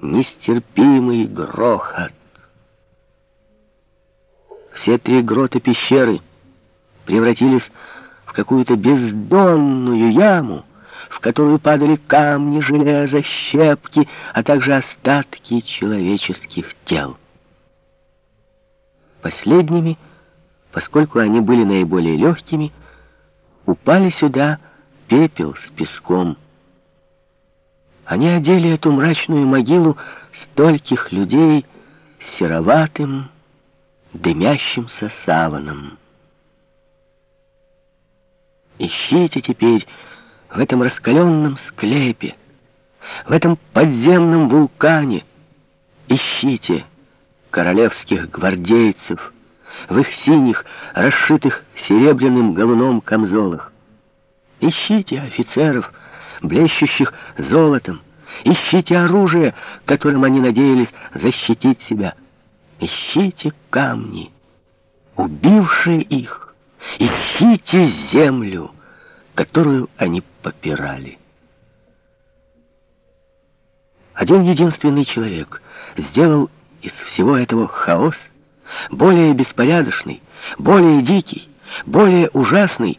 нестерпимый грохот. Все три грота пещеры превратились в какую-то бездонную яму, в которую падали камни, железо, щепки, а также остатки человеческих тел. Последними, поскольку они были наиболее легкими, упали сюда пепел с песком. Они одели эту мрачную могилу стольких людей сероватым, дымящимся саваном. Ищите теперь в этом раскаленном склепе, в этом подземном вулкане, ищите королевских гвардейцев в их синих, расшитых серебряным галуном камзолах. Ищите офицеров, блещущих золотом. Ищите оружие, которым они надеялись защитить себя. Ищите камни, убившие их. Ищите землю, которую они попирали. Один единственный человек сделал из всего этого хаос более беспорядочный, более дикий, более ужасный,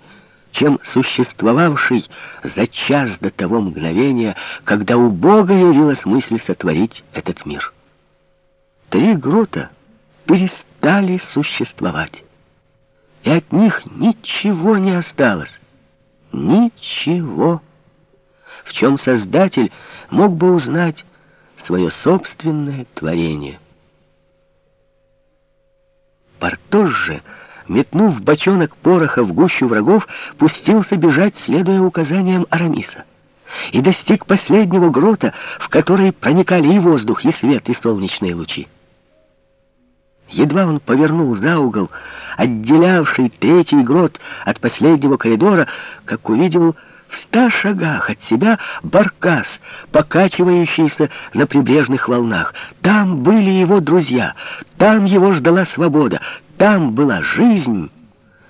чем существовавший за час до того мгновения, когда у Бога явилась мысль сотворить этот мир. Три грота перестали существовать, и от них ничего не осталось. Ничего, в чем Создатель мог бы узнать свое собственное творение. Портос же — метнув бочонок пороха в гущу врагов, пустился бежать, следуя указаниям Арамиса. И достиг последнего грота, в который проникали и воздух, и свет, и солнечные лучи. Едва он повернул за угол, отделявший третий грот от последнего коридора, как увидел в ста шагах от себя баркас, покачивающийся на прибрежных волнах. Там были его друзья, там его ждала свобода, там была жизнь,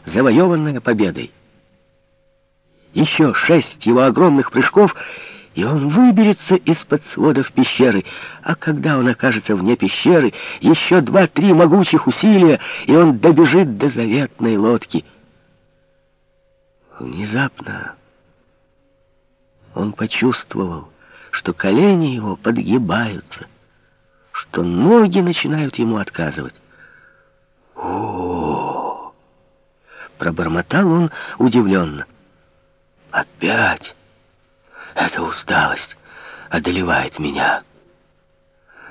завоеванная победой. Еще шесть его огромных прыжков, и он выберется из-под сводов пещеры. А когда он окажется вне пещеры, еще два-три могучих усилия, и он добежит до заветной лодки. Внезапно он почувствовал, что колени его подгибаются, что ноги начинают ему отказывать. О, пробормотал он удивленно. Опять эта усталость одолевает меня.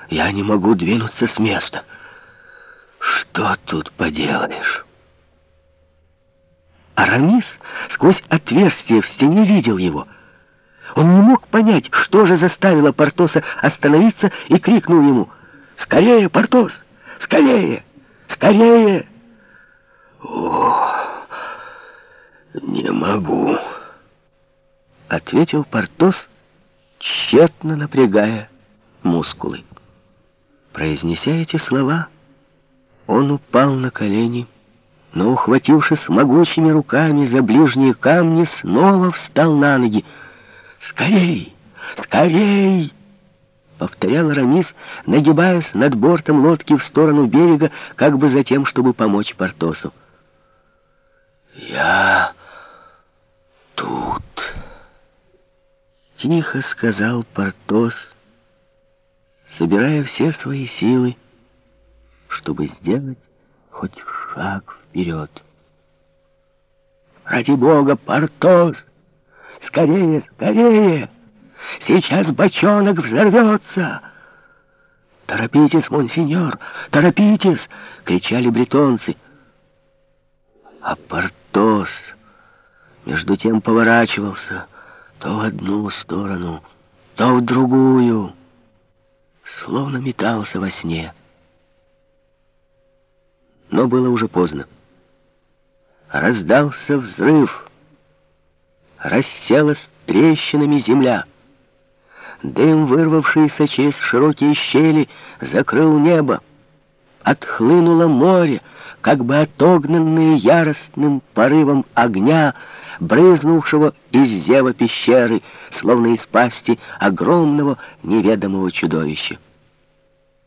Я не могу двинуться с места. Что тут поделаешь? Арамис сквозь отверстие в стене видел его — он не мог понять, что же заставило Портоса остановиться, и крикнул ему «Скорее, Портос! Скорее! Скорее!» «О, не могу!» — ответил Портос, тщетно напрягая мускулы. Произнеся эти слова, он упал на колени, но, ухватившись могучими руками за ближние камни, снова встал на ноги. «Скорей! Скорей!» Повторял Рамис, нагибаясь над бортом лодки в сторону берега, как бы за тем, чтобы помочь Портосу. «Я тут!» Тихо сказал Портос, собирая все свои силы, чтобы сделать хоть шаг вперед. «Ради бога, Портос!» Скорее, скорее! Сейчас бочонок взорвется!» «Торопитесь, монсеньор, торопитесь!» — кричали бретонцы. А Портос между тем поворачивался то в одну сторону, то в другую, словно метался во сне. Но было уже поздно. Раздался взрыв — расселась трещинами земля. Дым, вырвавшийся через широкие щели, закрыл небо. Отхлынуло море, как бы отогнанное яростным порывом огня, брызнувшего из зева пещеры, словно из пасти огромного неведомого чудовища.